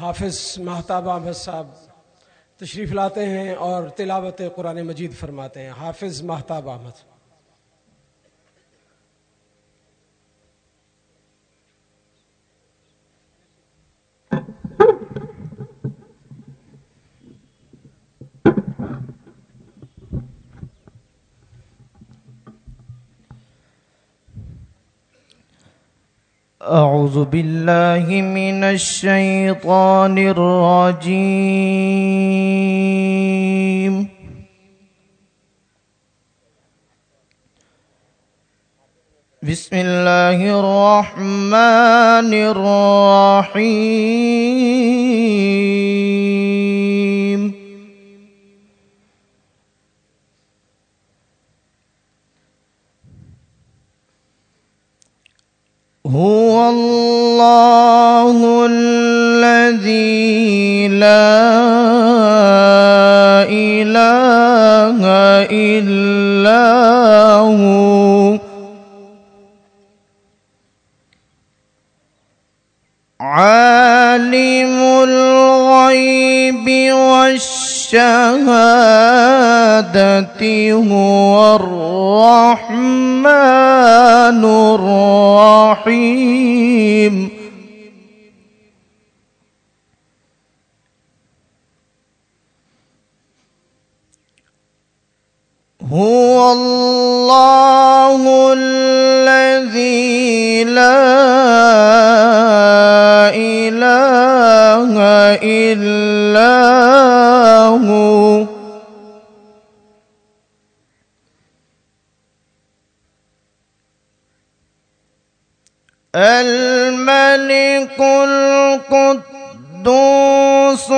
حافظ محتاب احمد صاحب تشریف لاتے ہیں اور تلاوت قرآن مجید فرماتے ہیں۔ حافظ محتاب احمد۔ أعوذ بالله من الشيطان الرجيم. بسم الله الرحمن الرحيم. هو الله الذي لا إله إلا هو. عالم الغيب والشهادة. هو الرحمن الرحيم. هو الله الذي لا إله إلا هو. الملك القدوس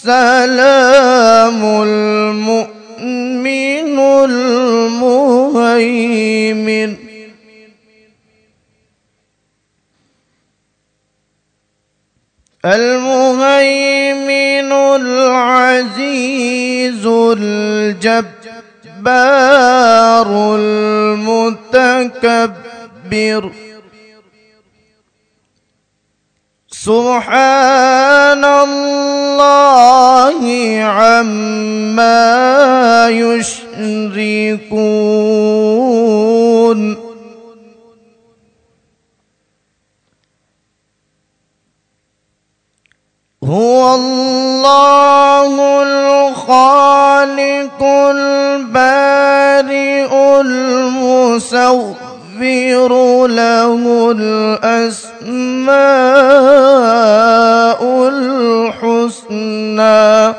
السلام المؤمن المهيمن. المهيمن العزيز الجبار المتكبر. سبحان الله عما يشركون. هو الله الخالق البارئ المصور له الأسماء الحسنى.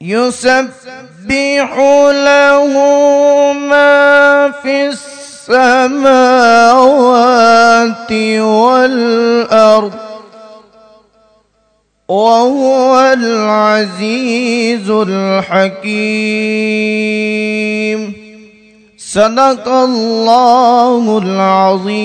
يسبح له ما في السماوات والأرض. وهو العزيز الحكيم. صدق الله العظيم.